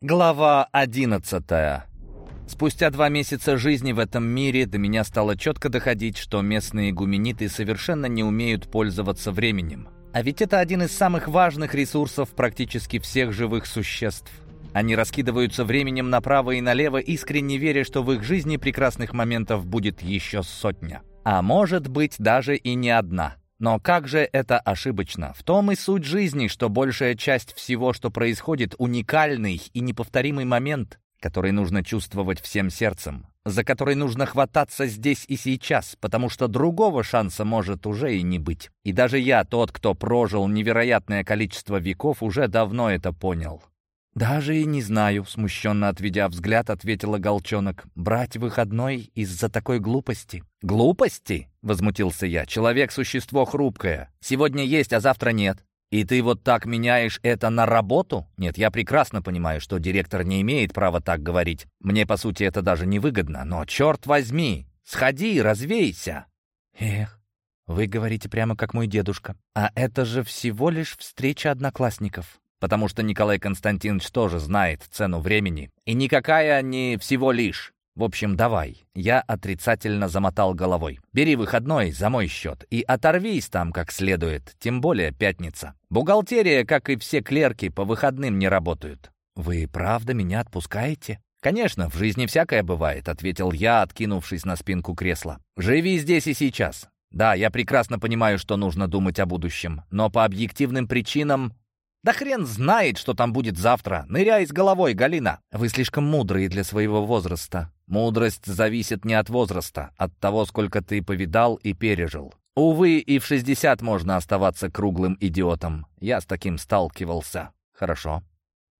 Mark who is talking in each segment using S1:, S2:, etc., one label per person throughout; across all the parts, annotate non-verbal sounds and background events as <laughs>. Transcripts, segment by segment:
S1: Глава одиннадцатая. Спустя два месяца жизни в этом мире до меня стало четко доходить, что местные гумениты совершенно не умеют пользоваться временем. А ведь это один из самых важных ресурсов практически всех живых существ. Они раскидываются временем направо и налево, искренне веря, что в их жизни прекрасных моментов будет еще сотня. А может быть даже и не одна. Но как же это ошибочно? В том и суть жизни, что большая часть всего, что происходит, уникальный и неповторимый момент, который нужно чувствовать всем сердцем, за который нужно хвататься здесь и сейчас, потому что другого шанса может уже и не быть. И даже я, тот, кто прожил невероятное количество веков, уже давно это понял. «Даже и не знаю», — смущенно отведя взгляд, ответила Голчонок. «Брать выходной из-за такой глупости». «Глупости?» — возмутился я. «Человек — существо хрупкое. Сегодня есть, а завтра нет. И ты вот так меняешь это на работу? Нет, я прекрасно понимаю, что директор не имеет права так говорить. Мне, по сути, это даже невыгодно. Но, черт возьми, сходи, развейся». «Эх, вы говорите прямо как мой дедушка. А это же всего лишь встреча одноклассников потому что Николай Константинович тоже знает цену времени. И никакая не всего лишь. В общем, давай. Я отрицательно замотал головой. Бери выходной за мой счет и оторвись там как следует, тем более пятница. Бухгалтерия, как и все клерки, по выходным не работают. Вы правда меня отпускаете? «Конечно, в жизни всякое бывает», — ответил я, откинувшись на спинку кресла. «Живи здесь и сейчас. Да, я прекрасно понимаю, что нужно думать о будущем, но по объективным причинам да хрен знает, что там будет завтра. Ныряй с головой, Галина. Вы слишком мудрые для своего возраста. Мудрость зависит не от возраста, от того, сколько ты повидал и пережил. Увы, и в 60 можно оставаться круглым идиотом. Я с таким сталкивался. Хорошо.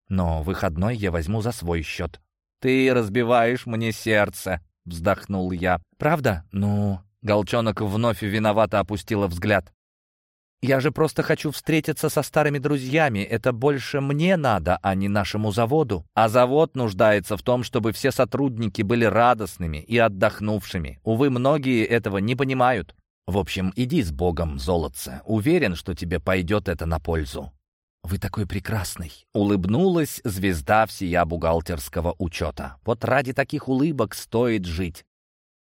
S1: Но выходной я возьму за свой счет. Ты разбиваешь мне сердце, вздохнул я. Правда? Ну... Голчонок вновь виновато опустила взгляд. Я же просто хочу встретиться со старыми друзьями. Это больше мне надо, а не нашему заводу. А завод нуждается в том, чтобы все сотрудники были радостными и отдохнувшими. Увы, многие этого не понимают. В общем, иди с Богом, золотце. Уверен, что тебе пойдет это на пользу. «Вы такой прекрасный!» — улыбнулась звезда всея бухгалтерского учета. «Вот ради таких улыбок стоит жить.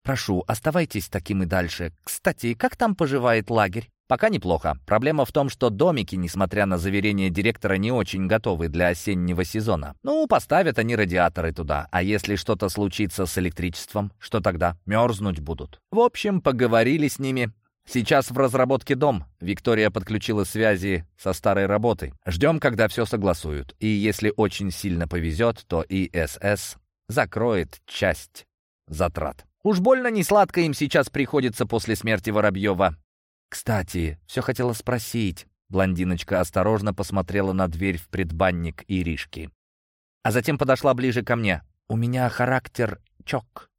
S1: Прошу, оставайтесь таким и дальше. Кстати, как там поживает лагерь?» Пока неплохо. Проблема в том, что домики, несмотря на заверение директора, не очень готовы для осеннего сезона. Ну, поставят они радиаторы туда. А если что-то случится с электричеством, что тогда? Мерзнуть будут. В общем, поговорили с ними. Сейчас в разработке дом. Виктория подключила связи со старой работой. Ждем, когда все согласуют. И если очень сильно повезет, то ИСС закроет часть затрат. Уж больно несладко им сейчас приходится после смерти Воробьева. «Кстати, все хотела спросить». Блондиночка осторожно посмотрела на дверь в предбанник Иришки. А затем подошла ближе ко мне. «У меня характер чок».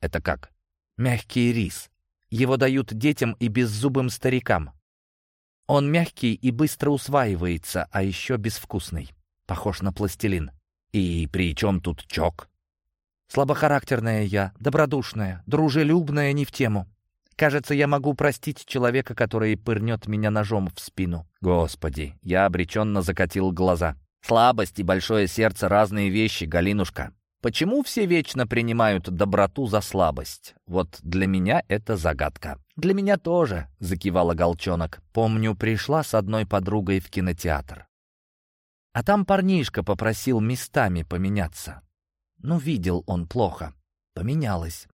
S1: «Это как?» «Мягкий рис. Его дают детям и беззубым старикам. Он мягкий и быстро усваивается, а еще безвкусный. Похож на пластилин. И при чем тут чок?» «Слабохарактерная я, добродушная, дружелюбная не в тему. Кажется, я могу простить человека, который пырнет меня ножом в спину. Господи, я обреченно закатил глаза. Слабость и большое сердце — разные вещи, Галинушка. Почему все вечно принимают доброту за слабость? Вот для меня это загадка. Для меня тоже, — закивала Голчонок. Помню, пришла с одной подругой в кинотеатр. А там парнишка попросил местами поменяться. Ну, видел он плохо. Поменялась.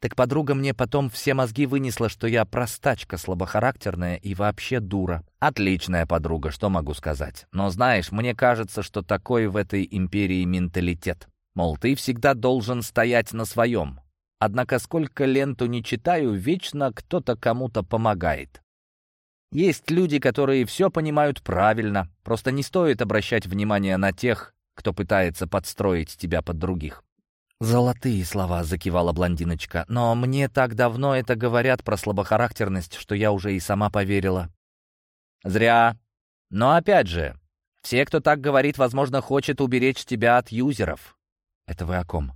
S1: Так подруга мне потом все мозги вынесла, что я простачка слабохарактерная и вообще дура. Отличная подруга, что могу сказать. Но знаешь, мне кажется, что такой в этой империи менталитет. Мол, ты всегда должен стоять на своем. Однако сколько ленту не читаю, вечно кто-то кому-то помогает. Есть люди, которые все понимают правильно. Просто не стоит обращать внимание на тех, кто пытается подстроить тебя под других. «Золотые слова», — закивала блондиночка. «Но мне так давно это говорят про слабохарактерность, что я уже и сама поверила». «Зря. Но опять же, все, кто так говорит, возможно, хочет уберечь тебя от юзеров». «Это вы о ком?»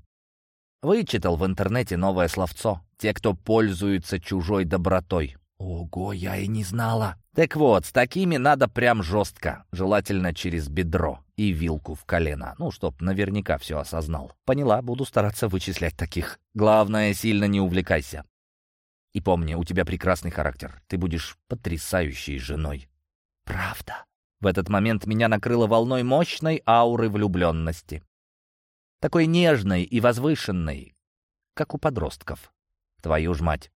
S1: Вычитал в интернете новое словцо. «Те, кто пользуются чужой добротой». Ого, я и не знала. Так вот, с такими надо прям жестко, желательно через бедро и вилку в колено, ну, чтоб наверняка все осознал. Поняла, буду стараться вычислять таких. Главное, сильно не увлекайся. И помни, у тебя прекрасный характер. Ты будешь потрясающей женой. Правда. В этот момент меня накрыло волной мощной ауры влюбленности. Такой нежной и возвышенной, как у подростков. Твою ж мать.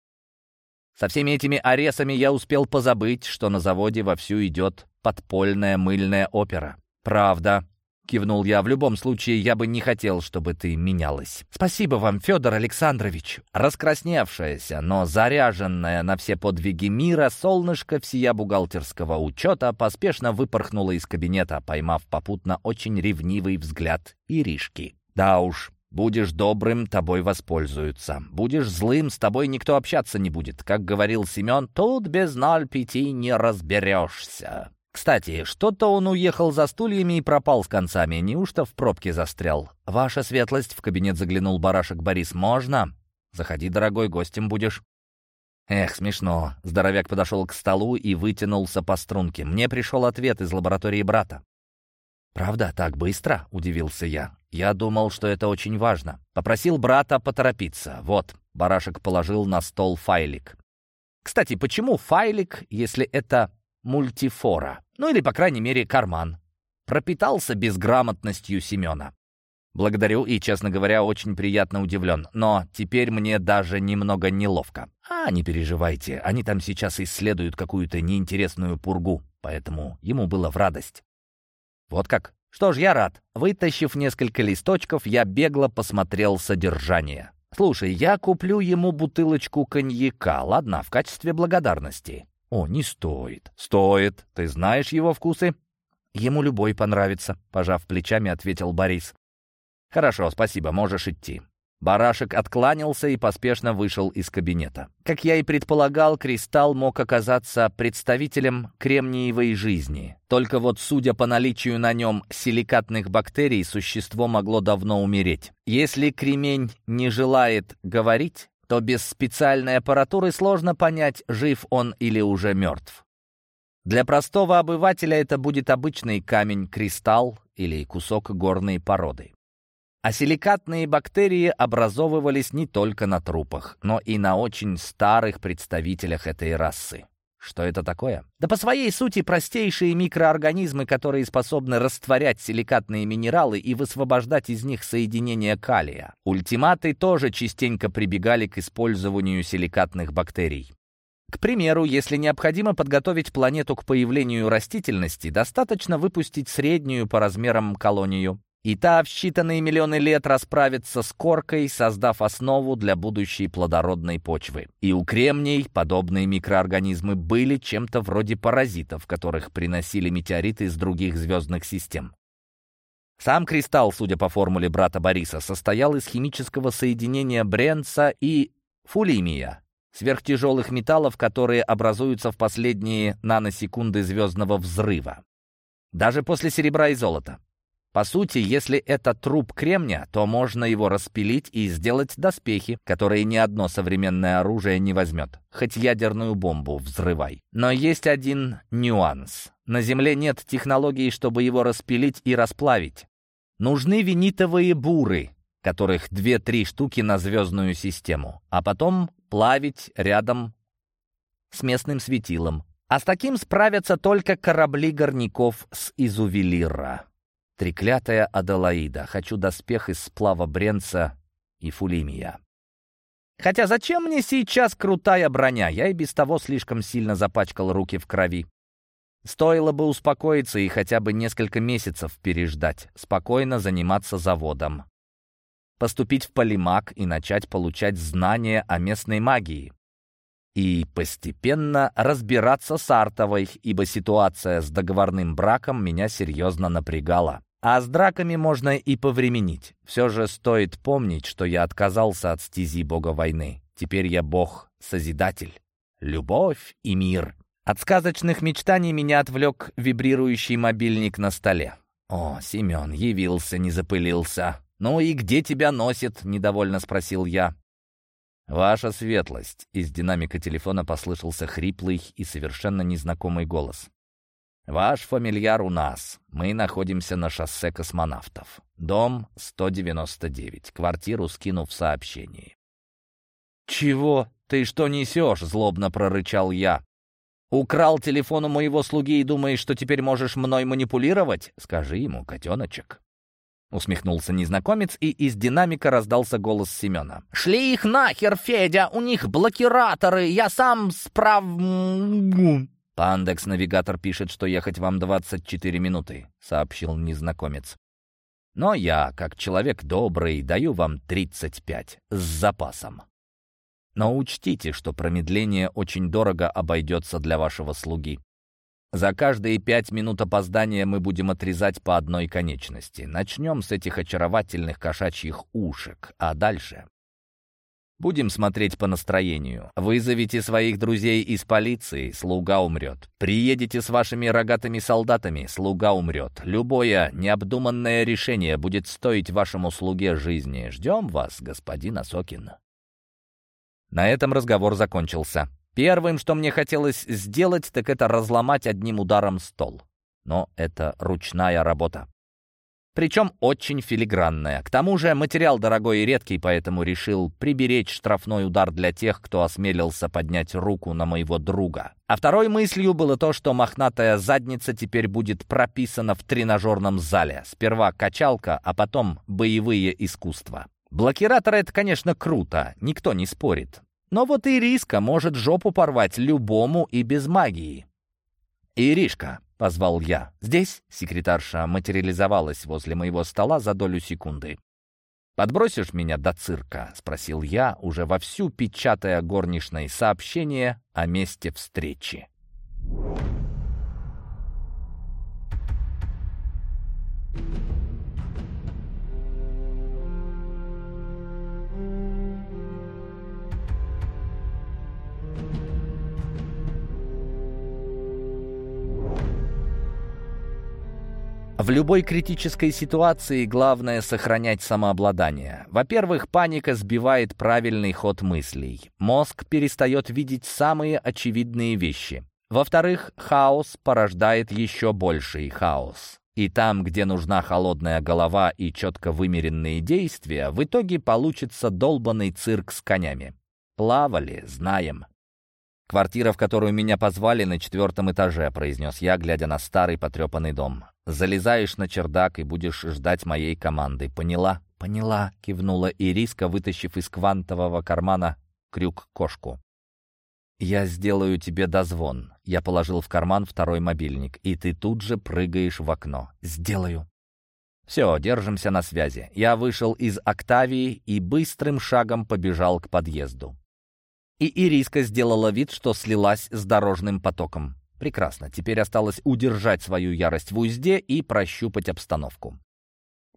S1: Со всеми этими аресами я успел позабыть, что на заводе вовсю идет подпольная мыльная опера. Правда, — кивнул я. «В любом случае, я бы не хотел, чтобы ты менялась». «Спасибо вам, Федор Александрович». Раскрасневшаяся, но заряженная на все подвиги мира, солнышко всея бухгалтерского учета поспешно выпорхнуло из кабинета, поймав попутно очень ревнивый взгляд Иришки. «Да уж, Будешь добрым, тобой воспользуются. Будешь злым, с тобой никто общаться не будет. Как говорил Семен, тут без ноль пяти не разберешься. Кстати, что-то он уехал за стульями и пропал с концами. Неужто в пробке застрял? Ваша светлость, в кабинет заглянул барашек Борис. Можно? Заходи, дорогой, гостем будешь. Эх, смешно. Здоровяк подошел к столу и вытянулся по струнке. Мне пришел ответ из лаборатории брата. «Правда, так быстро?» — удивился я. «Я думал, что это очень важно. Попросил брата поторопиться. Вот, барашек положил на стол файлик. Кстати, почему файлик, если это мультифора. Ну или, по крайней мере, карман. Пропитался безграмотностью Семена. Благодарю и, честно говоря, очень приятно удивлен. Но теперь мне даже немного неловко. А, не переживайте, они там сейчас исследуют какую-то неинтересную пургу, поэтому ему было в радость. Вот как? Что ж, я рад. Вытащив несколько листочков, я бегло посмотрел содержание. Слушай, я куплю ему бутылочку коньяка, ладно, в качестве благодарности. «О, не стоит». «Стоит. Ты знаешь его вкусы?» «Ему любой понравится», — пожав плечами, ответил Борис. «Хорошо, спасибо, можешь идти». Барашек откланялся и поспешно вышел из кабинета. Как я и предполагал, кристалл мог оказаться представителем кремниевой жизни. Только вот, судя по наличию на нем силикатных бактерий, существо могло давно умереть. Если кремень не желает говорить, то без специальной аппаратуры сложно понять, жив он или уже мертв. Для простого обывателя это будет обычный камень, кристалл или кусок горной породы. А силикатные бактерии образовывались не только на трупах, но и на очень старых представителях этой расы. Что это такое? Да по своей сути простейшие микроорганизмы, которые способны растворять силикатные минералы и высвобождать из них соединения калия. Ультиматы тоже частенько прибегали к использованию силикатных бактерий. К примеру, если необходимо подготовить планету к появлению растительности, достаточно выпустить среднюю по размерам колонию. И та в считанные миллионы лет расправится с коркой, создав основу для будущей плодородной почвы. И у кремний подобные микроорганизмы были чем-то вроде паразитов, которых приносили метеориты из других звездных систем. Сам кристалл, судя по формуле брата Бориса, состоял из химического соединения бренца и фулимия, сверхтяжелых металлов, которые образуются в последние наносекунды звездного взрыва. Даже после серебра и золота. По сути, если это труп кремня, то можно его распилить и сделать доспехи, которые ни одно современное оружие не возьмет. Хоть ядерную бомбу взрывай. Но есть один нюанс. На Земле нет технологий, чтобы его распилить и расплавить. Нужны винитовые буры, которых две-три штуки на звездную систему, а потом плавить рядом с местным светилом. А с таким справятся только корабли горняков с изувелира. Треклятая Аделаида. Хочу доспех из сплава Бренца и Фулимия. Хотя зачем мне сейчас крутая броня? Я и без того слишком сильно запачкал руки в крови. Стоило бы успокоиться и хотя бы несколько месяцев переждать, спокойно заниматься заводом. Поступить в полимаг и начать получать знания о местной магии и постепенно разбираться с Артовой, ибо ситуация с договорным браком меня серьезно напрягала. А с драками можно и повременить. Все же стоит помнить, что я отказался от стези бога войны. Теперь я бог-созидатель. Любовь и мир. От сказочных мечтаний меня отвлек вибрирующий мобильник на столе. «О, Семен, явился, не запылился. Ну и где тебя носит?» — недовольно спросил я. «Ваша светлость!» — из динамика телефона послышался хриплый и совершенно незнакомый голос. «Ваш фамильяр у нас. Мы находимся на шоссе космонавтов. Дом 199. Квартиру скину в сообщении». «Чего? Ты что несешь?» — злобно прорычал я. «Украл телефон у моего слуги и думаешь, что теперь можешь мной манипулировать? Скажи ему, котеночек». Усмехнулся незнакомец, и из динамика раздался голос Семена. «Шли их нахер, Федя! У них блокираторы! Я сам справ...» «Пандекс-навигатор пишет, что ехать вам 24 минуты», — сообщил незнакомец. «Но я, как человек добрый, даю вам 35 с запасом. Но учтите, что промедление очень дорого обойдется для вашего слуги. За каждые пять минут опоздания мы будем отрезать по одной конечности. Начнем с этих очаровательных кошачьих ушек, а дальше... Будем смотреть по настроению. Вызовите своих друзей из полиции, слуга умрет. Приедете с вашими рогатыми солдатами, слуга умрет. Любое необдуманное решение будет стоить вашему слуге жизни. Ждем вас, господин Осокин. На этом разговор закончился. Первым, что мне хотелось сделать, так это разломать одним ударом стол. Но это ручная работа. Причем очень филигранная. К тому же материал дорогой и редкий, поэтому решил приберечь штрафной удар для тех, кто осмелился поднять руку на моего друга. А второй мыслью было то, что мохнатая задница теперь будет прописана в тренажерном зале. Сперва качалка, а потом боевые искусства. Блокиратор — это, конечно, круто, никто не спорит. Но вот Ириска может жопу порвать любому и без магии. «Иришка», — позвал я. «Здесь?» — секретарша материализовалась возле моего стола за долю секунды. «Подбросишь меня до цирка?» — спросил я, уже вовсю печатая горничное сообщение о месте встречи. В любой критической ситуации главное сохранять самообладание. Во-первых, паника сбивает правильный ход мыслей. Мозг перестает видеть самые очевидные вещи. Во-вторых, хаос порождает еще больший хаос. И там, где нужна холодная голова и четко вымеренные действия, в итоге получится долбанный цирк с конями. Плавали, знаем. «Квартира, в которую меня позвали, на четвертом этаже», — произнес я, глядя на старый потрепанный дом. «Залезаешь на чердак и будешь ждать моей команды. Поняла?» «Поняла», — кивнула Ириска, вытащив из квантового кармана крюк-кошку. «Я сделаю тебе дозвон». Я положил в карман второй мобильник, и ты тут же прыгаешь в окно. «Сделаю». «Все, держимся на связи». Я вышел из «Октавии» и быстрым шагом побежал к подъезду. И Ириска сделала вид, что слилась с дорожным потоком. Прекрасно, теперь осталось удержать свою ярость в узде и прощупать обстановку.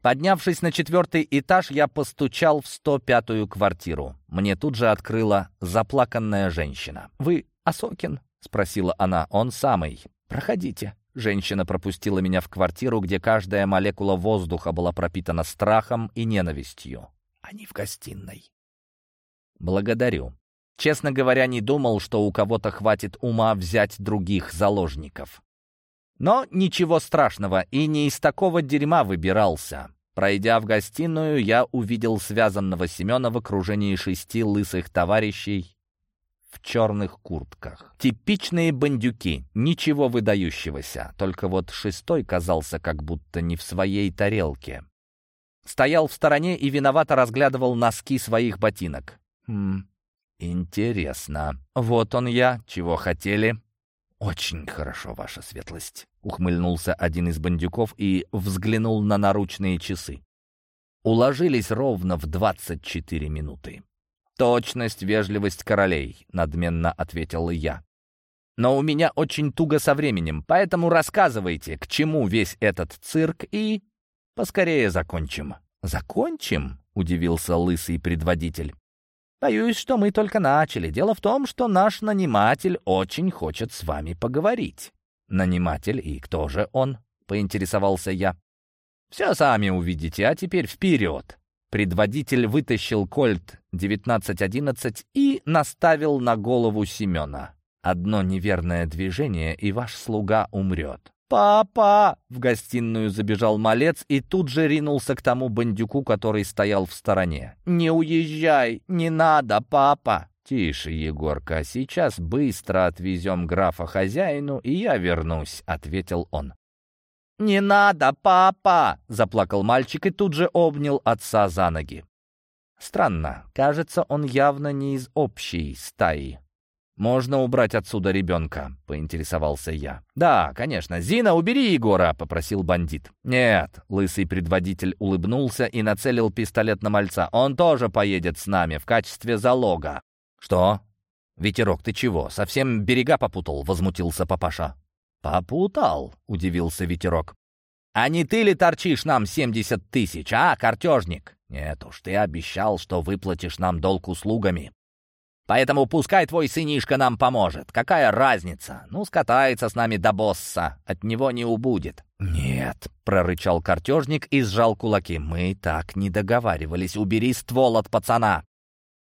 S1: Поднявшись на четвертый этаж, я постучал в 105-ю квартиру. Мне тут же открыла заплаканная женщина. «Вы Осокин?» — спросила она. «Он самый. Проходите». Женщина пропустила меня в квартиру, где каждая молекула воздуха была пропитана страхом и ненавистью. Они в гостиной. «Благодарю». Честно говоря, не думал, что у кого-то хватит ума взять других заложников. Но ничего страшного, и не из такого дерьма выбирался. Пройдя в гостиную, я увидел связанного Семена в окружении шести лысых товарищей в черных куртках. Типичные бандюки, ничего выдающегося, только вот шестой казался как будто не в своей тарелке. Стоял в стороне и виновато разглядывал носки своих ботинок. Хм, «Интересно. Вот он я. Чего хотели?» «Очень хорошо, ваша светлость», — ухмыльнулся один из бандюков и взглянул на наручные часы. Уложились ровно в двадцать четыре минуты. «Точность, вежливость королей», — надменно ответил я. «Но у меня очень туго со временем, поэтому рассказывайте, к чему весь этот цирк и...» «Поскорее закончим». «Закончим?» — удивился лысый предводитель. Боюсь, что мы только начали. Дело в том, что наш наниматель очень хочет с вами поговорить». «Наниматель? И кто же он?» — поинтересовался я. «Все сами увидите, а теперь вперед!» Предводитель вытащил кольт 1911 и наставил на голову Семена. «Одно неверное движение, и ваш слуга умрет». «Папа!» — в гостиную забежал малец и тут же ринулся к тому бандюку, который стоял в стороне. «Не уезжай! Не надо, папа!» «Тише, Егорка, сейчас быстро отвезем графа хозяину, и я вернусь», — ответил он. «Не надо, папа!» — заплакал мальчик и тут же обнял отца за ноги. Странно, кажется, он явно не из общей стаи. «Можно убрать отсюда ребенка?» — поинтересовался я. «Да, конечно. Зина, убери Егора!» — попросил бандит. «Нет», — лысый предводитель улыбнулся и нацелил пистолет на мальца. «Он тоже поедет с нами в качестве залога». «Что?» «Ветерок, ты чего? Совсем берега попутал?» — возмутился папаша. «Попутал?» — удивился ветерок. «А не ты ли торчишь нам семьдесят тысяч, а, картежник?» «Нет уж, ты обещал, что выплатишь нам долг услугами. Поэтому пускай твой сынишка нам поможет. Какая разница? Ну, скатается с нами до босса. От него не убудет». «Нет», — прорычал картежник и сжал кулаки. «Мы так не договаривались. Убери ствол от пацана».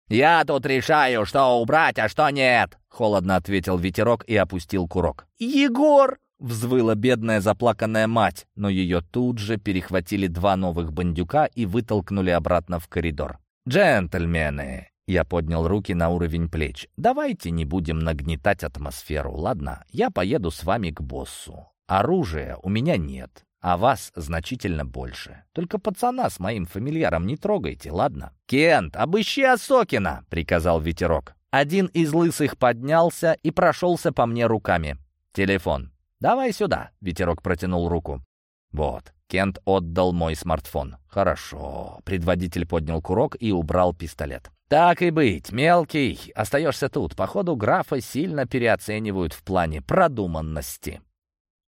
S1: «Я тут решаю, что убрать, а что нет», — холодно ответил ветерок и опустил курок. «Егор!» — взвыла бедная заплаканная мать, но ее тут же перехватили два новых бандюка и вытолкнули обратно в коридор. «Джентльмены!» — я поднял руки на уровень плеч. «Давайте не будем нагнетать атмосферу, ладно? Я поеду с вами к боссу. Оружия у меня нет а вас значительно больше. Только пацана с моим фамильяром не трогайте, ладно? «Кент, обыщи Осокина!» — приказал ветерок. Один из лысых поднялся и прошелся по мне руками. «Телефон. Давай сюда!» — ветерок протянул руку. «Вот». Кент отдал мой смартфон. «Хорошо». Предводитель поднял курок и убрал пистолет. «Так и быть, мелкий, остаешься тут. Походу, графа сильно переоценивают в плане продуманности».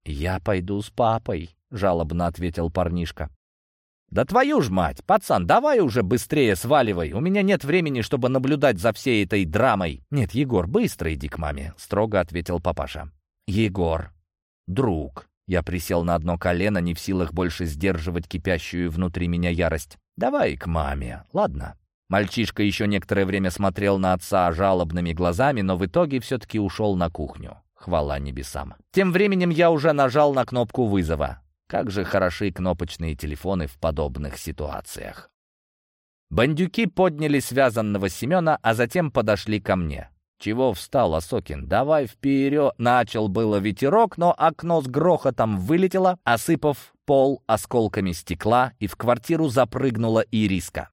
S1: «Я пойду с папой», — жалобно ответил парнишка. «Да твою ж мать! Пацан, давай уже быстрее сваливай! У меня нет времени, чтобы наблюдать за всей этой драмой!» «Нет, Егор, быстро иди к маме!» — строго ответил папаша. «Егор, друг!» Я присел на одно колено, не в силах больше сдерживать кипящую внутри меня ярость. «Давай к маме, ладно?» Мальчишка еще некоторое время смотрел на отца жалобными глазами, но в итоге все-таки ушел на кухню. Хвала небесам. Тем временем я уже нажал на кнопку вызова. Как же хороши кнопочные телефоны в подобных ситуациях. Бандюки подняли связанного Семена, а затем подошли ко мне. «Чего встал, Осокин? Давай вперед!» Начал было ветерок, но окно с грохотом вылетело, осыпав пол осколками стекла, и в квартиру запрыгнула Ириска.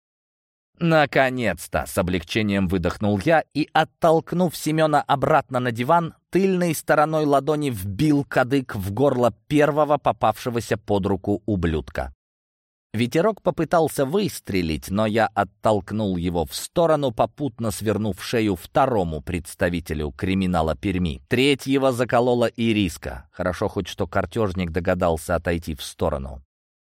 S1: «Наконец-то!» — с облегчением выдохнул я и, оттолкнув Семена обратно на диван, тыльной стороной ладони вбил кадык в горло первого попавшегося под руку ублюдка. Ветерок попытался выстрелить, но я оттолкнул его в сторону, попутно свернув шею второму представителю криминала Перми. Третьего заколола Ириска. Хорошо хоть что картежник догадался отойти в сторону.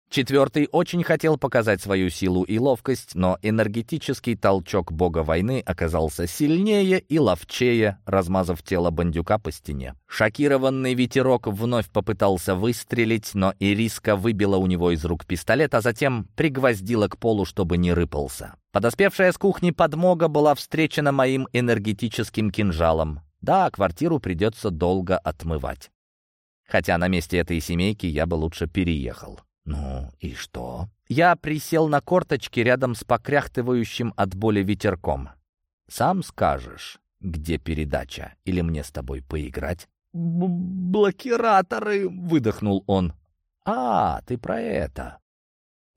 S1: Четвертый очень хотел показать свою силу и ловкость, но энергетический толчок бога войны оказался сильнее и ловчее, размазав тело бандюка по стене. Шокированный ветерок вновь попытался выстрелить, но Ириска выбила у него из рук пистолет, а затем пригвоздила к полу, чтобы не рыпался. Подоспевшая с кухни подмога была встречена моим энергетическим кинжалом. Да, квартиру придется долго отмывать. Хотя на месте этой семейки я бы лучше переехал. «Ну и что?» Я присел на корточки рядом с покряхтывающим от боли ветерком. «Сам скажешь, где передача, или мне с тобой поиграть?» Б «Блокираторы!» — выдохнул он. «А, ты про это!»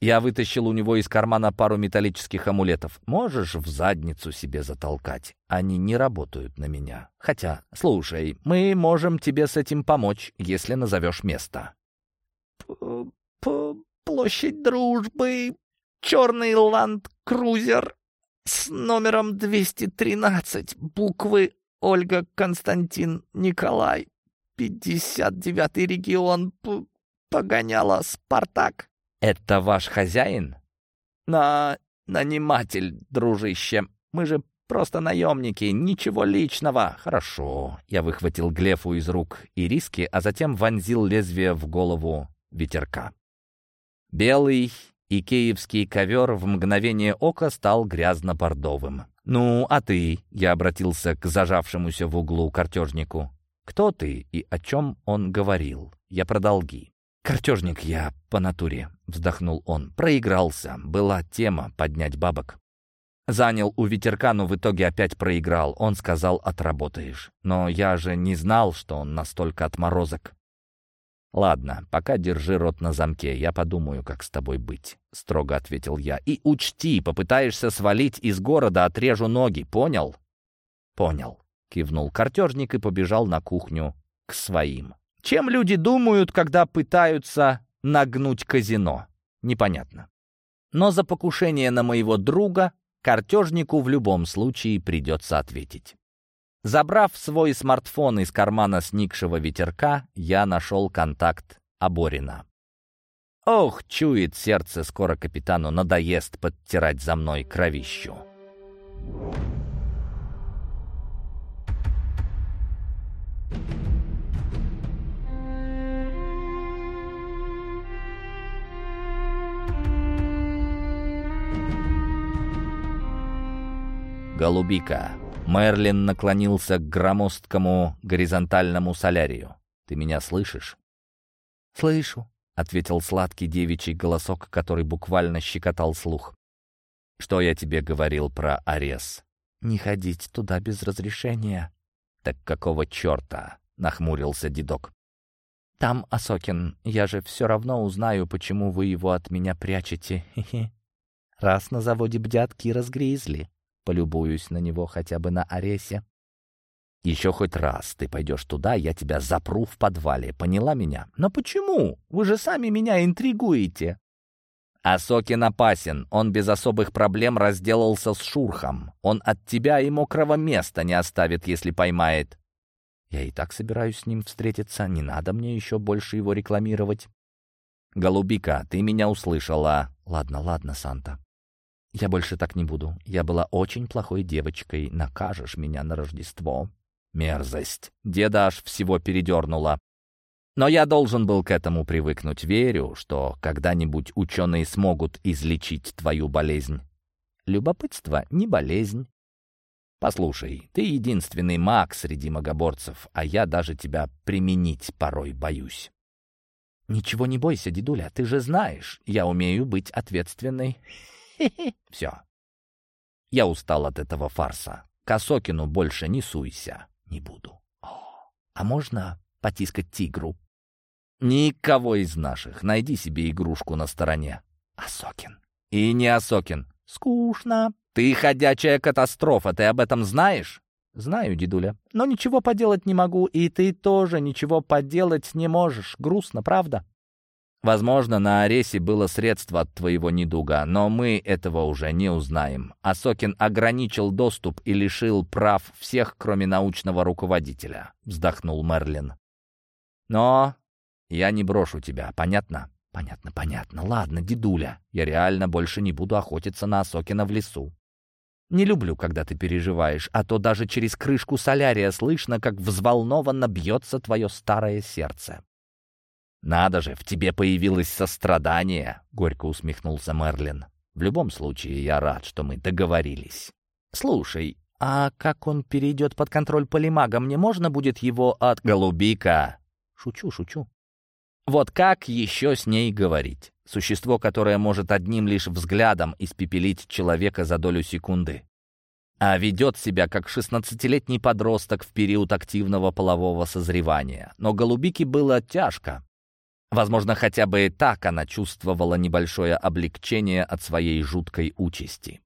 S1: Я вытащил у него из кармана пару металлических амулетов. Можешь в задницу себе затолкать. Они не работают на меня. Хотя, слушай, мы можем тебе с этим помочь, если назовешь место. Площадь Дружбы, черный ланд-крузер с номером 213, буквы Ольга Константин Николай, 59-й регион, П погоняла Спартак. Это ваш хозяин? На... наниматель, дружище. Мы же просто наемники, ничего личного. Хорошо. Я выхватил Глефу из рук Ириски, а затем вонзил лезвие в голову ветерка. Белый и киевский ковер в мгновение ока стал грязно-бордовым. «Ну, а ты?» — я обратился к зажавшемуся в углу картежнику. «Кто ты и о чем он говорил? Я про долги». «Картежник я по натуре», — вздохнул он. «Проигрался. Была тема поднять бабок. Занял у ветерка, но в итоге опять проиграл. Он сказал, отработаешь. Но я же не знал, что он настолько отморозок. «Ладно, пока держи рот на замке, я подумаю, как с тобой быть», — строго ответил я. «И учти, попытаешься свалить из города, отрежу ноги, понял?» «Понял», — кивнул картежник и побежал на кухню к своим. Чем люди думают, когда пытаются нагнуть казино? Непонятно. Но за покушение на моего друга картежнику в любом случае придется ответить. Забрав свой смартфон из кармана сникшего ветерка, я нашел контакт Аборина. Ох, чует сердце, скоро капитану надоест подтирать за мной кровищу. Голубика. Мерлин наклонился к громоздкому горизонтальному солярию. «Ты меня слышишь?» «Слышу», — ответил сладкий девичий голосок, который буквально щекотал слух. «Что я тебе говорил про Арес?» «Не ходить туда без разрешения». «Так какого черта?» — нахмурился дедок. «Там Асокин. Я же все равно узнаю, почему вы его от меня прячете. Хе-хе. Раз на заводе бдят, Кира сгризли. Полюбуюсь на него хотя бы на Аресе. Еще хоть раз ты пойдешь туда, я тебя запру в подвале. Поняла меня? Но почему? Вы же сами меня интригуете. Асокин опасен. Он без особых проблем разделался с Шурхом. Он от тебя и мокрого места не оставит, если поймает. Я и так собираюсь с ним встретиться. Не надо мне еще больше его рекламировать. Голубика, ты меня услышала. Ладно, ладно, Санта. «Я больше так не буду. Я была очень плохой девочкой. Накажешь меня на Рождество». Мерзость. Деда аж всего передернула. Но я должен был к этому привыкнуть. Верю, что когда-нибудь ученые смогут излечить твою болезнь. Любопытство — не болезнь. Послушай, ты единственный маг среди магоборцев, а я даже тебя применить порой боюсь. Ничего не бойся, дедуля, ты же знаешь, я умею быть ответственной. <laughs> Все. Я устал от этого фарса. К Осокину больше не суйся. Не буду. А можно потискать тигру? Никого из наших. Найди себе игрушку на стороне. Осокин. И не Осокин. Скучно. Ты ходячая катастрофа, ты об этом знаешь? Знаю, дедуля. Но ничего поделать не могу, и ты тоже ничего поделать не можешь. Грустно, правда? Возможно, на Аресе было средство от твоего недуга, но мы этого уже не узнаем. Асокин ограничил доступ и лишил прав всех, кроме научного руководителя», — вздохнул Мерлин. «Но я не брошу тебя, понятно?» «Понятно, понятно. Ладно, дедуля, я реально больше не буду охотиться на Асокина в лесу. Не люблю, когда ты переживаешь, а то даже через крышку солярия слышно, как взволнованно бьется твое старое сердце». «Надо же, в тебе появилось сострадание», — горько усмехнулся Мерлин. «В любом случае, я рад, что мы договорились». «Слушай, а как он перейдет под контроль полимага, мне можно будет его от...» «Голубика!» «Шучу, шучу». Вот как еще с ней говорить? Существо, которое может одним лишь взглядом испепелить человека за долю секунды. А ведет себя как шестнадцатилетний подросток в период активного полового созревания. Но голубике было тяжко. Возможно, хотя бы и так она чувствовала небольшое облегчение от своей жуткой участи.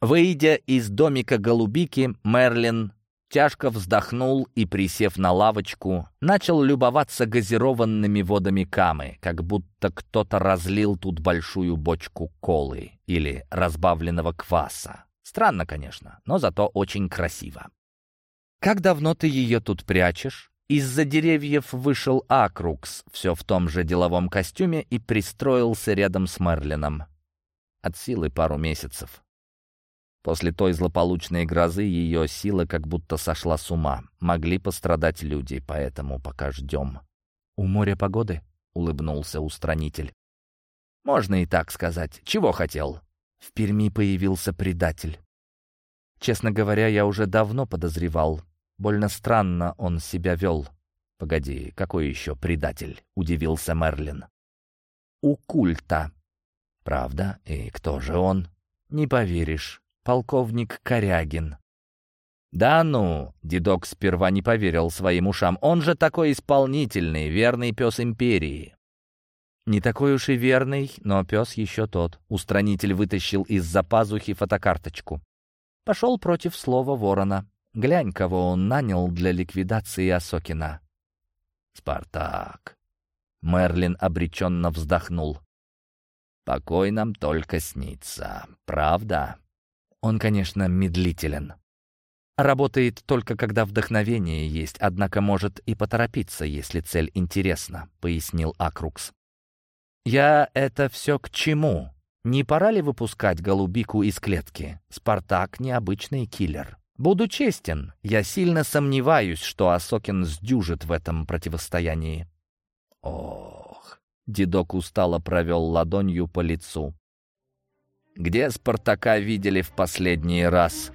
S1: Выйдя из домика голубики, Мерлин тяжко вздохнул и, присев на лавочку, начал любоваться газированными водами камы, как будто кто-то разлил тут большую бочку колы или разбавленного кваса. Странно, конечно, но зато очень красиво. «Как давно ты ее тут прячешь?» Из-за деревьев вышел Акрукс, все в том же деловом костюме, и пристроился рядом с Мерлином. От силы пару месяцев. После той злополучной грозы ее сила как будто сошла с ума. Могли пострадать люди, поэтому пока ждем. «У моря погоды?» — улыбнулся устранитель. Можно и так сказать. Чего хотел? В Перми появился предатель. Честно говоря, я уже давно подозревал. Больно странно он себя вел. «Погоди, какой еще предатель?» — удивился Мерлин. «У культа». «Правда? И кто же он?» «Не поверишь. Полковник Корягин». «Да ну!» — дедок сперва не поверил своим ушам. «Он же такой исполнительный, верный пес империи». Не такой уж и верный, но пес еще тот. Устранитель вытащил из-за пазухи фотокарточку. Пошел против слова ворона. Глянь, кого он нанял для ликвидации Осокина. «Спартак!» Мерлин обреченно вздохнул. «Покой нам только снится, правда?» Он, конечно, медлителен. Работает только когда вдохновение есть, однако может и поторопиться, если цель интересна», — пояснил Акрукс. «Я это все к чему? Не пора ли выпускать голубику из клетки? Спартак — необычный киллер. Буду честен, я сильно сомневаюсь, что Осокин сдюжит в этом противостоянии». «Ох!» — дедок устало провел ладонью по лицу. «Где Спартака видели в последний раз?»